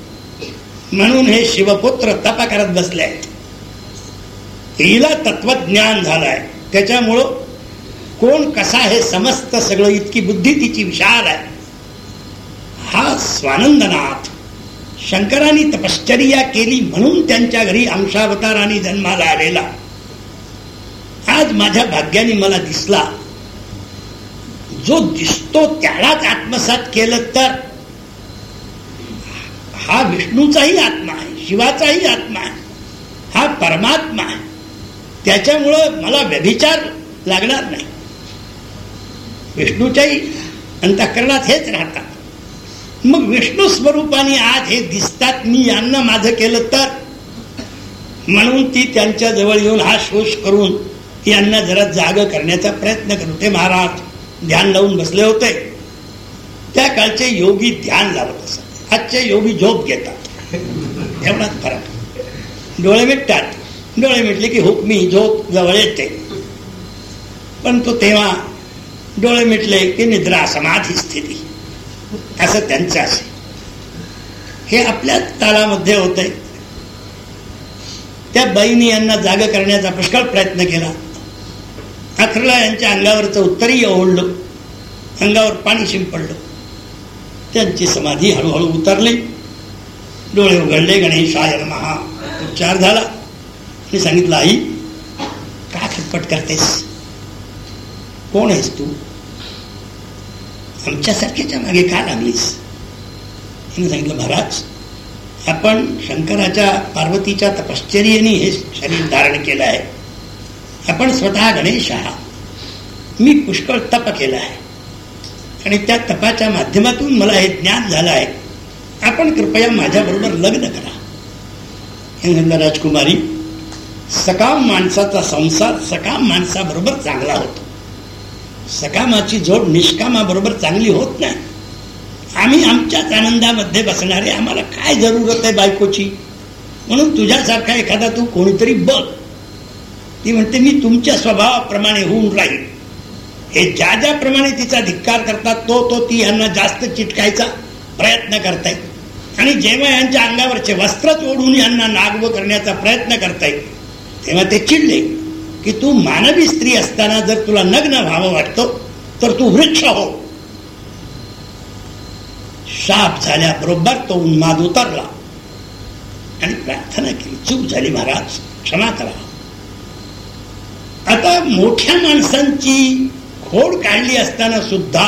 म्हणून हे शिवपुत्र तप करत बसले. आहेत हिला तत्वज्ञान झालंय. त्याच्यामुळं कोण कसा हे समस्त सगळं इतकी बुद्धी तिची विशाल आहे. हा स्वानंदनाथ शंकरांनी तपश्चर्या केली म्हणून त्यांच्या घरी अंशावताराने जन्माला आलेला. आज माझ्या भाग्याने मला दिसला. जो दिसतो त्यालाच आत्मसात केलं तर हा विष्णूचाही आत्मा आहे शिवाचाही आत्मा आहे हा परमात्मा आहे. त्याच्यामुळं मला व्यभिचार लागणार नाही. विष्णूच्याही अंतःकरणात हेच राहतात. मग विष्णू स्वरूपाने आज हे दिसतात मी यांना माझं केलं तर? म्हणून ती त्यांच्याजवळ येऊन हा शोष करून यांना जरा जाग करण्याचा प्रयत्न करते महाराज ध्यान लावून बसले होते. त्या काळचे योगी ध्यान लावत असत. आजचे योगी झोप घेतात. एवढाच फरक. डोळे मिटतात. डोळे मिटले की हुकमी झोप जवळ येते. पण तो तेव्हा डोळे मिटले की निद्रा समाधी स्थिती. असं त्यांचं असे. हे आपल्या तालामध्ये होते त्या बाईनी यांना जाग करण्याचा पुष्कळ प्रयत्न केला. अखरला यांच्या अंगावरचं उत्तरीय ओढलं. अंगावर पाणी शिंपडलं. त्यांची समाधी हळूहळू उतरली. डोळे उघडले गणेशाय महा उच्चार झाला. आणि सांगितलं आई का खटपट करतेस? कोण आहेस तू? आमच्यासारख्याच्या मागे का लागलीस? हिने सांगितलं महाराज आपण शंकराच्या पार्वतीच्या तपश्चर्येने हे शरीर धारण केलं आहे. आपण स्वतः गणेश आहात. मी पुष्कळ तप केलं आहे. आणि त्या तपाच्या माध्यमातून मला हे ज्ञान झालं आहे. आपण कृपया माझ्याबरोबर लग्न करा. हे राजकुमारी सकाम माणसाचा संसार सकाम माणसाबरोबर चांगला होतो. सकामाची जोड निष्कामाबरोबर चांगली होत नाही. आम्ही आमच्याच आनंदामध्ये बसणारे आम्हाला काय जरूरत आहे बायकोची? म्हणून तुझ्यासारखा एखादा तू कोणीतरी बघ. ती म्हणते मी तुमच्या स्वभावाप्रमाणे होऊन राहील. हे ज्या ज्याप्रमाणे तिचा धिक्कार करतात तो तो ती यांना जास्त चिटकायचा प्रयत्न करताय आणि जेव्हा यांच्या अंगावरचे वस्त्रच ओढून यांना नागव करण्याचा प्रयत्न करताय तेव्हा ते चिडले की तू मानवी स्त्री असताना जर तुला नग्न व्हावं वाटतो तर तू वृक्ष हो. शाप झाल्याबरोबर तो उन्माद उतरला आणि प्रार्थना केली चूक झाली महाराज क्षमा करा. आता मोठ्या माणसांची खोड काढली असताना सुद्धा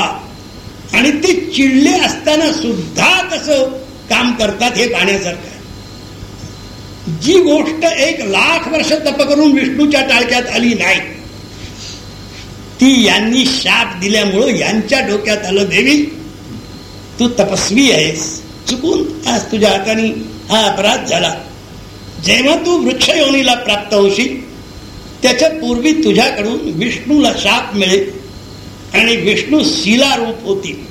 आणि ते चिडले असताना सुद्धा कसं काम करतात हे पाहण्यासारखं आहे. जी गोष्ट एक लाख वर्ष तप करून विष्णूच्या टाळक्यात आली नाही ती यांनी शाप दिल्यामुळं यांच्या डोक्यात आलं देवी तू तपस्वी आहेस. चुकून आज तुझ्या हाताने हा अपराध झाला. जेव्हा तू वृक्ष योनीला प्राप्त होशील त्याच्या पूर्वी तुझ्याकडून विष्णूला शाप मिळेल आणि विष्णू शिलारूप होतील.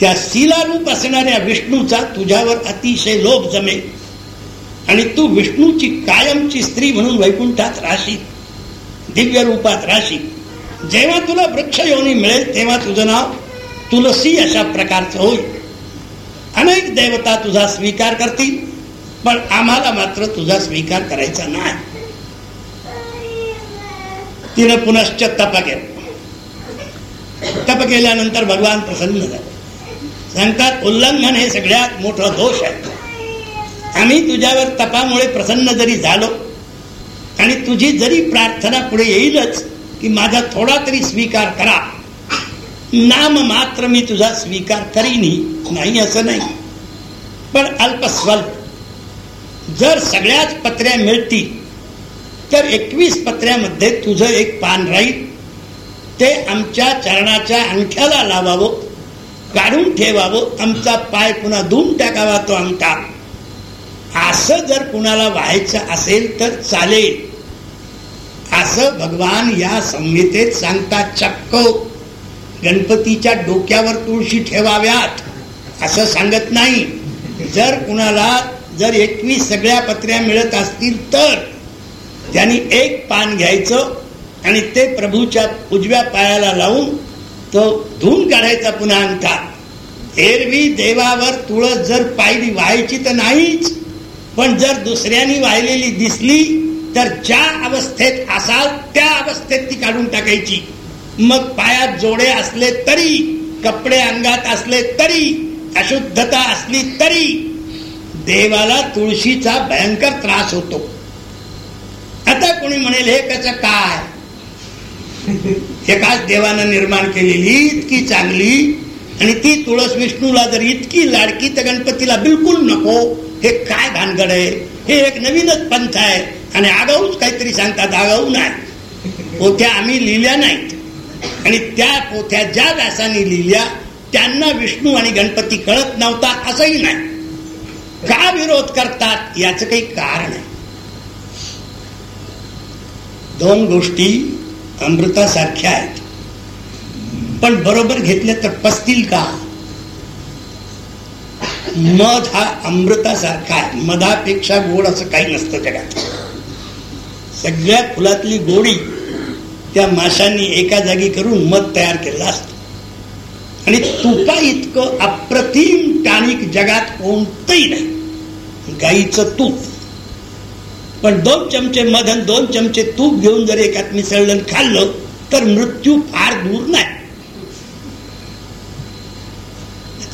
त्या शिलारूप असणाऱ्या विष्णूचा तुझ्यावर अतिशय लोभ जमेल. आणि तू विष्णूची कायमची स्त्री म्हणून वैकुंठात राशी दिव्य रूपात राशी जेव्हा तुला वृक्ष योनी मिळेल तेव्हा तुझं नाव तुलसी अशा प्रकारचं होईल. अनेक देवता तुझा स्वीकार करतील पण आम्हाला मात्र तुझा स्वीकार करायचा नाही. तिनं पुनश्च तप केलं. तप केल्यानंतर भगवान प्रसन्न झाले. सांगतात उल्लंघन हे सगळ्यात मोठं दोष आहे. आम्ही तुझ्यावर तपामुळे प्रसन्न जरी झालो आणि तुझी जरी प्रार्थना पुढे येईलच की माझा थोडा तरी स्वीकार करा. नाम मात्र मी तुझा स्वीकार करीनी नाही असं नाही. पण अल्पस्वल्प जर सगळ्याच पत्र्या मिळतील तर एकवीस पत्र्यामध्ये तुझं एक पान राहील. ते आमच्या चरणाच्या अंगठ्याला लावावं काढून ठेवावं आमचा पाय पुन्हा धुवून टाकावा तो अंगठा असं जर कुणाला व्हायचं असेल तर चालेल. असं भगवान या संहितेत सांगतात चक्क हो, गणपतीच्या डोक्यावर तुळशी ठेवाव्यात. असं सांगत नाही. जर कुणाला जर एकवीस सगळ्या पत्र्या मिळत असतील तर त्यांनी एक पान घ्यायचं आणि ते प्रभूच्या उजव्या पायाला लावून तो धुवून काढायचा पुन्हा अंगठा एरवी देवावर तुळस जर पायली व्हायची तर नाहीच. पण जर दुसऱ्यानी वाहिलेली दिसली तर ज्या अवस्थेत असाल त्या अवस्थेत ती काढून टाकायची. मग पायात जोडे असले तरी कपडे अंगात असले तरी अशुद्धता असली तरी देवाला तुळशीचा भयंकर त्रास होतो. आता कोणी म्हणेल हे कस काय? एकाच देवानं निर्माण केलेली इतकी चांगली आणि ती तुळस विष्णूला जर इतकी लाडकी तर गणपतीला बिलकुल नको. हे काय भानगड आहे? हे एक नवीनच पंथ आहे. आणि आगाऊच काहीतरी सांगतात आगाऊ नाही. पोथ्या आम्ही लिहिल्या नाहीत. आणि त्या पोथ्या ज्या व्यासाने लिहिल्या त्यांना विष्णू आणि गणपती कळत नव्हता असंही नाही. का विरोध करतात? याच काही कारण आहे. दोन गोष्टी अमृतासारख्या आहेत. पण बरोबर घेतल्या तर पसतील का? मध हा अमृतासारखा आहे. मधापेक्षा गोड असं काही नसतं जगात. सगळ्या फुलातली गोडी त्या माशांनी एका जागी करून मध तयार केलं असत. आणि तुपा इतकं अप्रतिम टाणिक जगात कोणतंही नाही. गाईचं तूप. पण दोन चमचे मधन दोन चमचे तूप घेऊन जर एकात मिसळलं खाल्लं तर मृत्यू फार दूर नाही.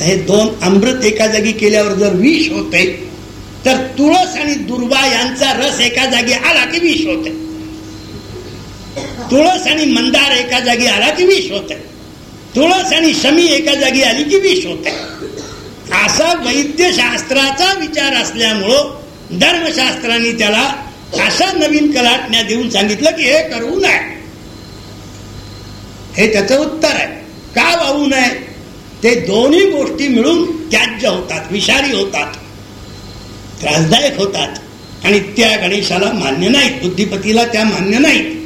हे दोन अमृत एका जागी केल्यावर जर विष होते तर तुळस आणि दुर्वा यांचा रस एका जागी आला की विष होते. तुळस आणि मंदार एका जागी आला की विष होते. तुळस आणि शमी एका जागी आली की विष होते. असा वैद्यशास्त्राचा विचार असल्यामुळं धर्मशास्त्राने त्याला अशा नवीन कलाटण्या देऊन सांगितलं की हे करू नये. हे त्याचं उत्तर आहे. का वाहू नये? ते दोन्ही गोष्टी मिळून त्याज्य होतात विषारी होतात त्रासदायक होतात. आणि त्या गणेशाला मान्य नाहीत बुद्धिपतीला त्या मान्य नाहीत.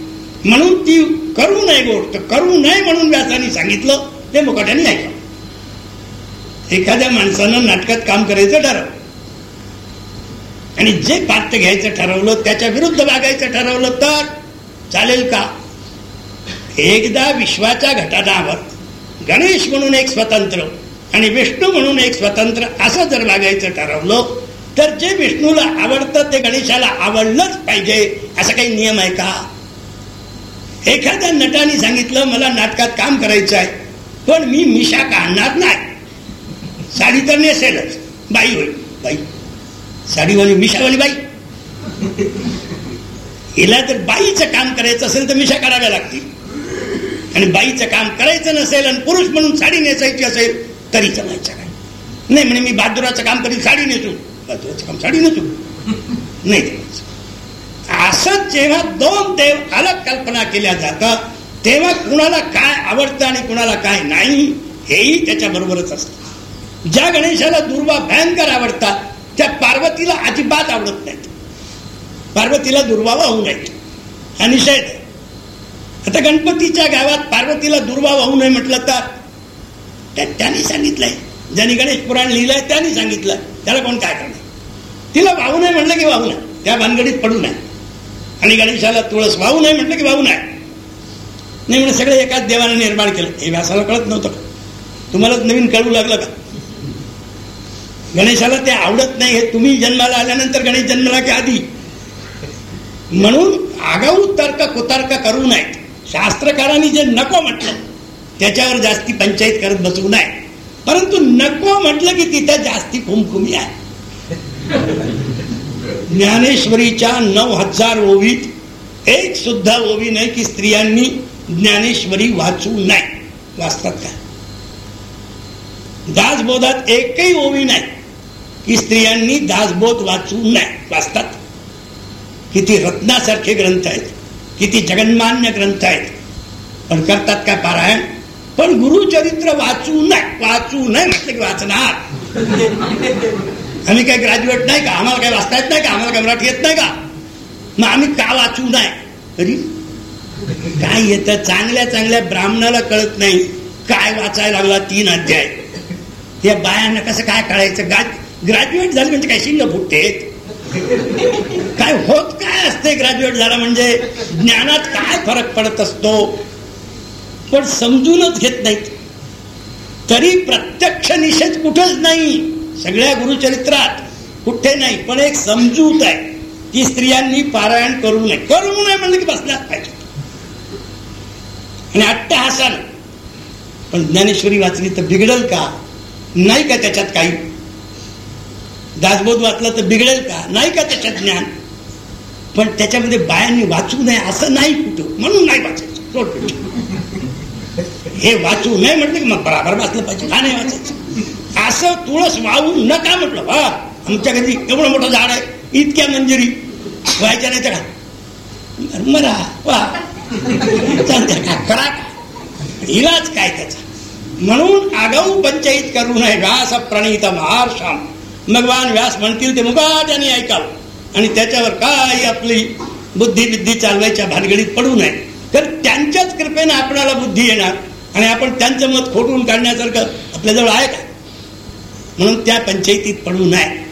म्हणून ती करू नये गोष्ट करू नये म्हणून व्यासाने सांगितलं ते मुकाट्याने ऐकलं. एखाद्या माणसानं नाटकात काम करायचं ठरवलं. आणि जे पात्र घ्यायचं ठरवलं त्याच्या विरुद्ध वागायचं ठरवलं तर चालेल का? एकदा विश्वाच्या घटनावर गणेश म्हणून एक स्वतंत्र आणि विष्णू म्हणून एक स्वतंत्र असं जर वागायचं ठरवलं तर जे विष्णूला आवडतं ते गणेशाला आवडलंच पाहिजे असा काही नियम आहे का? एखाद्या नटाने सांगितलं मला नाटकात काम करायचं आहे पण मी मिशा काढणार नाही. साडी तर नेसेलच. बाई होईल बाई. साडीवाली मिशावाली बाई. हिला जर बाईचं काम करायचं असेल तर मिशा काढाव्या लागतील. आणि बाईचं काम करायचं नसेल आणि पुरुष म्हणून साडी नेसायची असेल तरी जमायचं काय? नाही म्हणे मी बहादुराचं काम करीन साडी नेसू. बहादुराचं काम साडी नेसू. नाही जमायचं. असं जेव्हा दोन देव अलग कल्पना केल्या जातात तेव्हा कुणाला काय आवडतं आणि कुणाला काय नाही हेही त्याच्या बरोबरच असतं. ज्या गणेशाला दुर्वा भयंकर आवडतात त्या पार्वतीला अजिबात आवडत नाहीत. पार्वतीला दुर्वावा होऊ नयेत हा निषेध आहे. आता गणपतीच्या गावात पार्वतीला दुर्वा होऊ नये म्हटलं तर? त्यांनी सांगितलंय. ज्यांनी गणेश पुराण लिहिलंय त्यांनी सांगितलं त्याला कोण काय करणार? तिला वाहू नये म्हटलं की वाहू नये. त्या भानगडीत पडू नये. आणि गणेशाला तुळस वाहू नये म्हटलं की वाहू नये. नाही म्हणजे सगळं एकाच देवाने निर्माण केलं. हे व्यासाला कळत नव्हतं. तुम्हालाच नवीन कळू लागलं का? गणेशाला ते आवडत नाही हे तुम्ही जन्माला आल्यानंतर गणेश जन्माला की आधी? म्हणून आगाऊ तर्क कुतर्क करू नयेत. शास्त्रकारांनी जे नको म्हटलं त्याच्यावर जास्ती पंचायत करत बसू नये. परंतु नको म्हटलं की तिथं जास्ती खुमखुमी आहे. ज्ञानेश्वरीच्या नऊ हजार ओवीत एक सुद्धा ओवी नाही की स्त्रियांनी ज्ञानेश्वरी वाचू नये. वाचतात काय दासबोधात एकही ओवी नाही. की स्त्रियांनी दासबोध वाचू नये. वाचतात. किती रत्नासारखे ग्रंथ आहेत. किती जगन्मान्य ग्रंथ आहेत. पण करतात काय पारायण? पण गुरुचरित्र वाचू नये. वाचू नये म्हटलं की वाचणार. आम्ही काय ग्रॅज्युएट नाही का? आम्हाला काय वाचता येत नाही का? आम्हाला काय मराठी येत नाही का? मग आम्ही का वाचू नये? तरी काय येतं? चांगल्या चांगल्या ब्राह्मणाला कळत नाही. काय वाचायला लागला? तीन अध्याय. या बायांना कसं काय कळायचं? ग्रॅज्युएट झाले म्हणजे काय शिंग फुटते? काय होत काय असते ग्रॅज्युएट झाला म्हणजे? ज्ञानात काय फरक पडत असतो? पण समजूनच घेत नाहीत. तरी प्रत्यक्ष निषेध कुठेच नाही. सगळ्या गुरुचरित्रात कुठे नाही पण एक समजूत आहे की स्त्रियांनी पारायण करू नये. करू नये म्हणजे की बसल्याच पाहिजे. आणि अट्टहासान. पण ज्ञानेश्वरी वाचली तर बिघडल का? नाही का त्याच्यात काही? दासबोध वाचलं तर बिघडेल का? नाही का त्याच्यात ज्ञान? पण त्याच्यामध्ये बायांनी वाचू नये असं नाही कुठं. म्हणून नाही वाचायचं. हे वाचू नये म्हटलं की मग बराबर वाचलं पाहिजे. का नाही वाचायचं? असं तुळस वाहू नका म्हटलं. वा आमच्या घरी एवढं मोठं झाड आहे. इतक्या मंजुरी व्हायच्या नाही तर मरा. वा. करा इलाज काय त्याचा? म्हणून आगाऊ पंचायत करू नये व्यास प्रणित महार्षाम भगवान व्यास म्हणतील ते मुगाट्याने ऐकावं. आणि त्याच्यावर काही आपली बुद्धी बिद्धी चालवायच्या भानगडीत पडू नये. तर त्यांच्याच कृपेने आपणाला बुद्धी येणार आणि आपण त्यांचं मत खोटून काढण्यासारखं आपल्याजवळ आहे का? म्हणून त्या पंचायतीत पडू नये.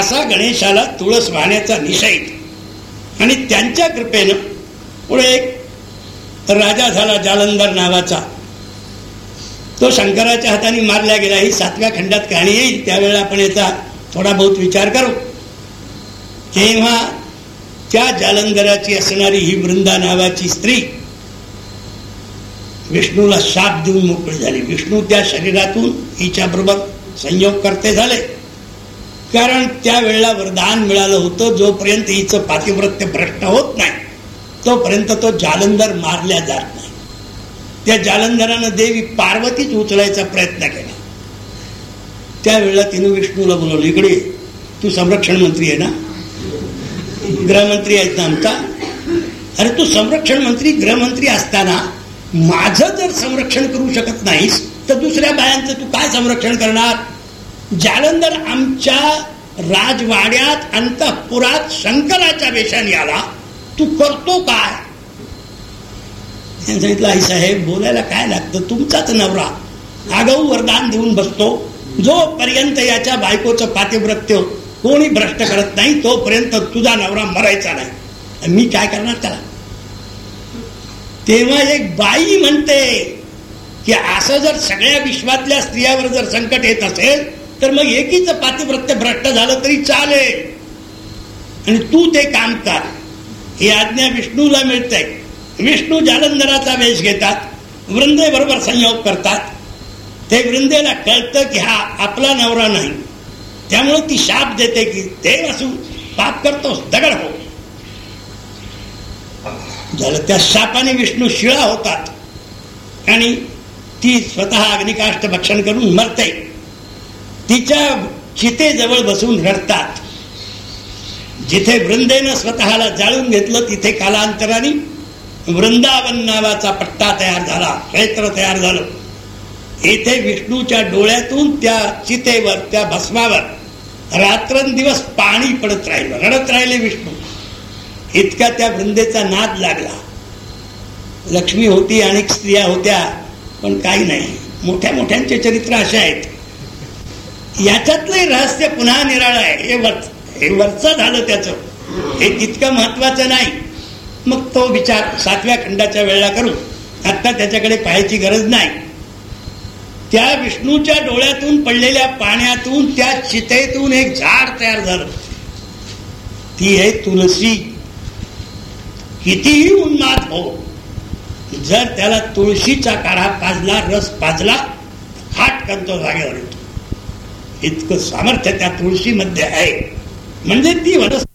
असा गणेशाला तुळस वाहण्याचा निषेध. आणि त्यांच्या कृपेनं पुढे एक राजा झाला जालंधर नावाचा. तो शंकराच्या हाताने मारला गेला. ही सातव्या खंडात कहाणी येईल. त्यावेळेला आपण याचा थोडा बहुत विचार करू. तेव्हा त्या जालंधराची असणारी ही वृंदा नावाची स्त्री विष्णूला शाप देऊन मोकळी झाली. विष्णू त्या शरीरातून हिच्या बरोबर संयोग करते झाले. कारण त्यावेळेला वरदान मिळालं होतं जोपर्यंत हिचं पातिव्रत्य भ्रष्ट होत नाही तोपर्यंत तो जालंधर मारल्या जात नाही. त्या जालंधरानं देवी पार्वतीच उचलायचा प्रयत्न केला. त्यावेळेला तिने विष्णूला बोलवलं इकडे तू संरक्षण मंत्री आहे ना? गृहमंत्री आहेत ना आमचा? अरे तू संरक्षण मंत्री गृहमंत्री असताना माझं जर संरक्षण करू शकत नाहीस तर दुसऱ्या बायांचं तू काय संरक्षण करणार? जालंधर आमच्या राजवाड्यात अंतपुरात शंकराच्या वेशाने आला. तू करतो काय? सांगितलं आई साहेब बोलायला काय लागतं? तुमचाच नवरा आगाऊ वरदान देऊन बसतो. जोपर्यंत याच्या बायकोचं पातिव्रत्य कोणी भ्रष्ट करत नाही तोपर्यंत तुझा नवरा मरायचा नाही. मी काय करणार त्याला? तेव्हा एक बाई म्हणते की असं जर सगळ्या विश्वातल्या स्त्रियावर जर संकट येत असेल तर मग एकीच पातिव्रत्य भ्रष्ट झालं तरी चालेल. आणि तू ते काम कर. ही आज्ञा विष्णूला मिळते विष्णू जालंधराचा वेश घेतात वृंदे बरोबर संयोग करतात. ते वृंदेला कळतं की हा आपला नवरा नाही. त्यामुळे ती शाप देते की देव असू पाप करतोस दगड हो. झालं त्या शापाने विष्णू शिळा होतात. आणि ती स्वतः अग्निकाष्ट भक्षण करून मरते. तिच्या चितेजवळ बसून रडतात. जिथे वृंदेनं स्वतःला जाळून घेतलं तिथे कालांतराने वृंदावन नावाचा पट्टा तयार झाला क्षेत्र तयार झालं. येथे विष्णूच्या डोळ्यातून त्या चितेवर त्या भस्मावर रात्रंदिवस पाणी पडत राहिलं रडत राहिले विष्णू. इतका त्या वृंदेचा नाद लागला. लक्ष्मी होती अनेक स्त्रिया होत्या पण काही नाही. मोठ्या मोठ्यांचे चरित्र असे आहेत. याच्यातलं रहस्य पुन्हा निराळ आहे. हे वर हे वरचं झालं त्याचं. हे तितकं महत्वाचं नाही. मग तो विचार सातव्या खंडाच्या वेळेला करू. आत्ता त्याच्याकडे पाहायची गरज नाही. त्या विष्णूच्या डोळ्यातून पडलेल्या पाण्यातून त्या चितेतून एक झाड तयार झालं. ती आहे तुलसी. कितीही उन्माद हो जर त्याला तुळशीचा काढा पाजला रस पाजला हाट करतो जागेवर. येतो इतकं सामर्थ्य त्या तुळशीमध्ये आहे. म्हणजे ती वनस्पती